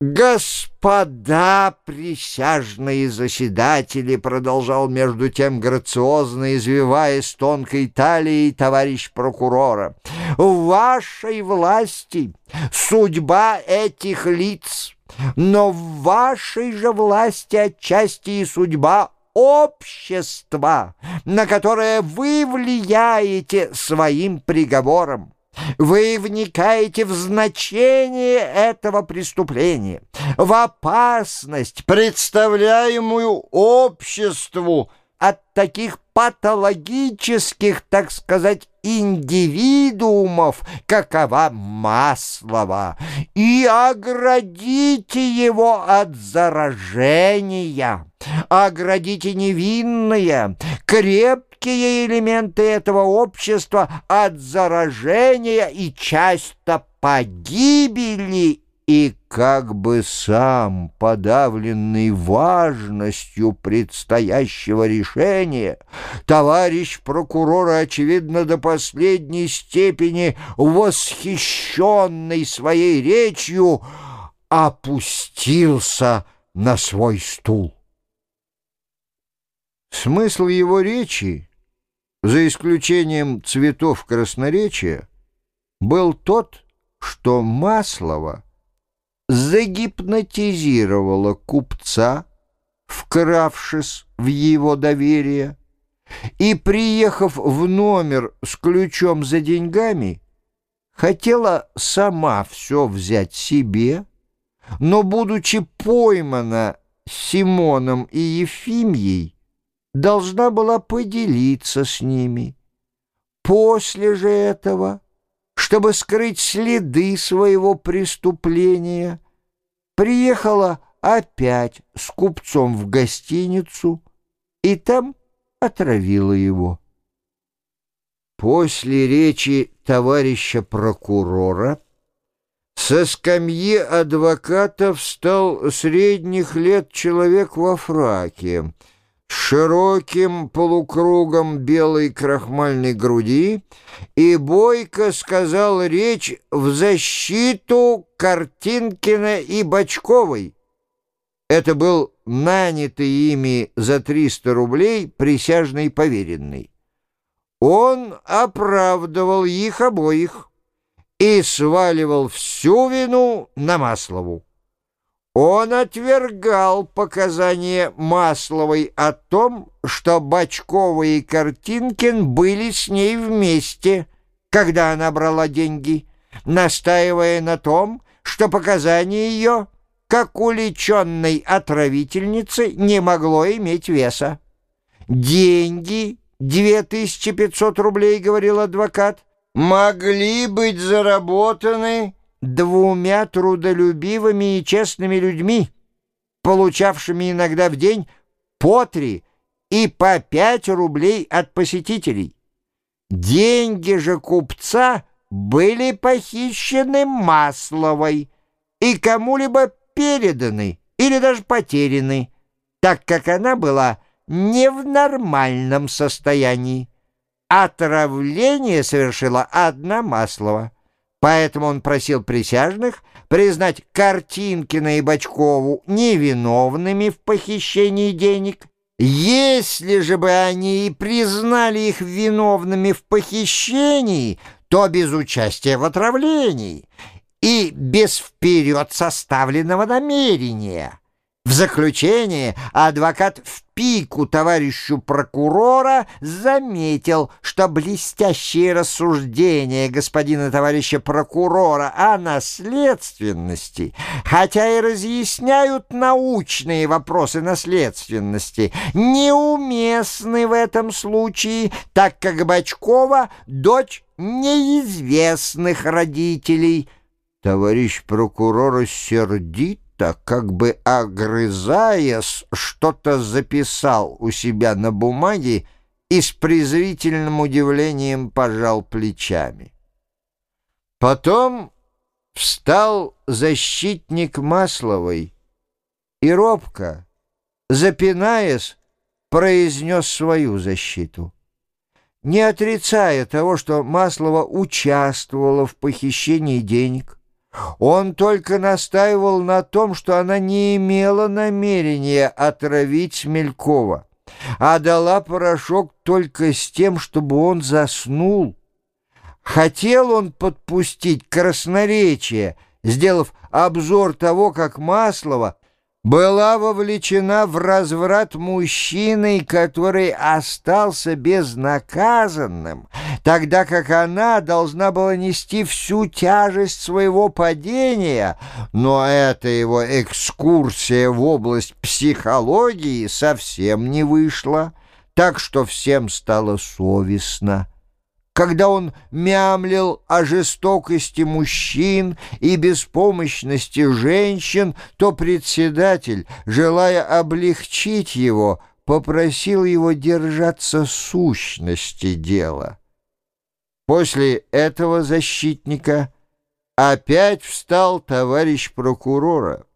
«Господа присяжные заседатели!» — продолжал между тем грациозно извиваясь тонкой талией товарищ прокурора. «В вашей власти судьба этих лиц, но в вашей же власти отчасти и судьба общества, на которое вы влияете своим приговором. Вы вникаете в значение этого преступления, в опасность, представляемую обществу от таких патологических, так сказать, индивидуумов, какова Маслова, и оградите его от заражения, оградите невинные, крепкие элементы этого общества от заражения и часто погибели и как бы сам, подавленный важностью предстоящего решения, товарищ прокурора, очевидно, до последней степени восхищенный своей речью, опустился на свой стул. Смысл его речи, за исключением цветов красноречия, был тот, что Маслова — загипнотизировала купца, вкравшись в его доверие, и, приехав в номер с ключом за деньгами, хотела сама все взять себе, но, будучи поймана Симоном и Ефимьей, должна была поделиться с ними. После же этого чтобы скрыть следы своего преступления, приехала опять с купцом в гостиницу и там отравила его. После речи товарища прокурора со скамьи адвоката встал средних лет человек во фраке, широким полукругом белой крахмальной груди и бойко сказал речь в защиту Картинкина и Бочковой. Это был нанятый ими за 300 рублей присяжный поверенный. Он оправдывал их обоих и сваливал всю вину на Маслову. Он отвергал показания Масловой о том, что Бачкова и Картинкин были с ней вместе, когда она брала деньги, настаивая на том, что показания ее, как уличенной отравительницы, не могло иметь веса. «Деньги, 2500 рублей, — говорил адвокат, — могли быть заработаны двумя трудолюбивыми и честными людьми, получавшими иногда в день по три и по пять рублей от посетителей. Деньги же купца были похищены Масловой и кому-либо переданы или даже потеряны, так как она была не в нормальном состоянии. Отравление совершила одна Маслова. Поэтому он просил присяжных признать Картинкина и Бочкову невиновными в похищении денег. Если же бы они и признали их виновными в похищении, то без участия в отравлении и без вперед составленного намерения. В заключение адвокат в пику товарищу прокурора заметил, что блестящие рассуждения господина товарища прокурора о наследственности, хотя и разъясняют научные вопросы наследственности, неуместны в этом случае, так как Бачкова — дочь неизвестных родителей. Товарищ прокурор сердит будто, как бы огрызаясь, что-то записал у себя на бумаге и с презрительным удивлением пожал плечами. Потом встал защитник Масловой и робко, запинаясь, произнес свою защиту. Не отрицая того, что Маслова участвовала в похищении денег, Он только настаивал на том, что она не имела намерения отравить Смелькова, а дала порошок только с тем, чтобы он заснул. Хотел он подпустить красноречие, сделав обзор того, как Маслова была вовлечена в разврат мужчиной, который остался безнаказанным, тогда как она должна была нести всю тяжесть своего падения, но эта его экскурсия в область психологии совсем не вышла, так что всем стало совестно когда он мямлил о жестокости мужчин и беспомощности женщин, то председатель, желая облегчить его, попросил его держаться сущности дела. После этого защитника опять встал товарищ прокурора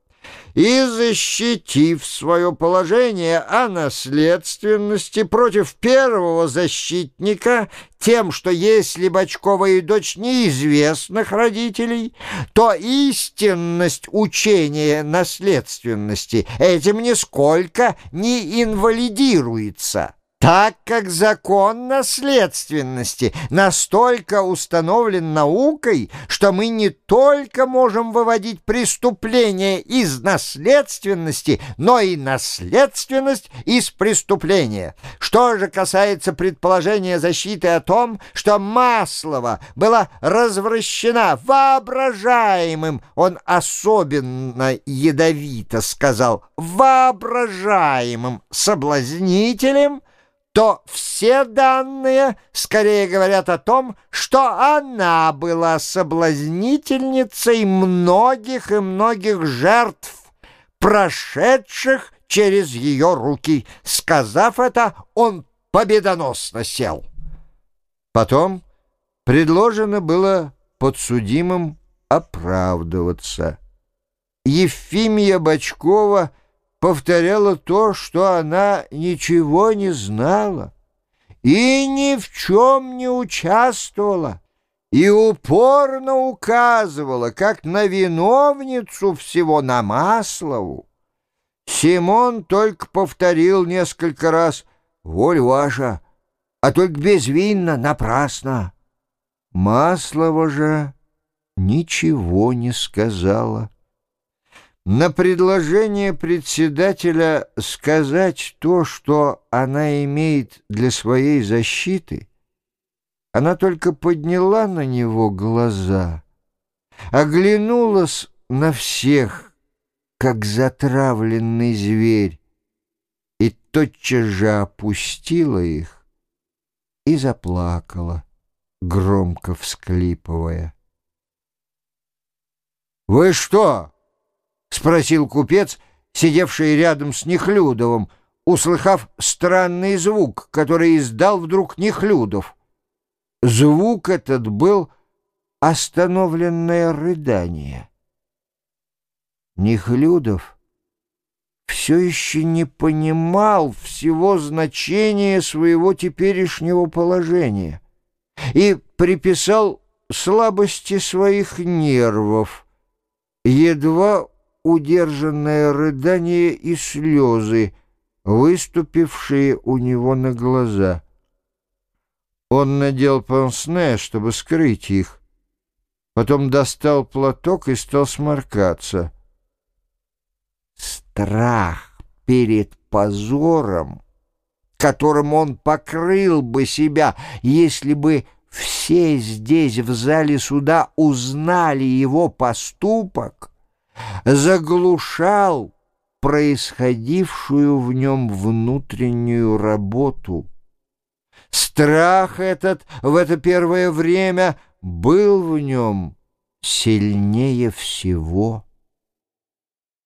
и, защитив свое положение о наследственности против первого защитника тем, что если Бочкова и дочь неизвестных родителей, то истинность учения наследственности этим нисколько не инвалидируется так как закон наследственности настолько установлен наукой, что мы не только можем выводить преступление из наследственности, но и наследственность из преступления. Что же касается предположения защиты о том, что Маслова была развращена воображаемым, он особенно ядовито сказал, воображаемым соблазнителем, то все данные скорее говорят о том, что она была соблазнительницей многих и многих жертв, прошедших через ее руки. Сказав это, он победоносно сел. Потом предложено было подсудимым оправдываться. Ефимия Бочкова — повторяла то, что она ничего не знала и ни в чем не участвовала, и упорно указывала, как на виновницу всего на Маслову. Симон только повторил несколько раз «Воль ваша, а только безвинно, напрасно». Маслова же ничего не сказала. На предложение председателя сказать то, что она имеет для своей защиты, она только подняла на него глаза, оглянулась на всех, как затравленный зверь, и тотчас же опустила их и заплакала, громко всклипывая. «Вы что?» — спросил купец, сидевший рядом с Нехлюдовым, услыхав странный звук, который издал вдруг Нехлюдов. Звук этот был остановленное рыдание. Нехлюдов все еще не понимал всего значения своего теперешнего положения и приписал слабости своих нервов, едва удержанное рыдание и слезы, выступившие у него на глаза. Он надел пансне, чтобы скрыть их. Потом достал платок и стал сморкаться. Страх перед позором, которым он покрыл бы себя, если бы все здесь в зале суда узнали его поступок, заглушал происходившую в нем внутреннюю работу. Страх этот в это первое время был в нем сильнее всего.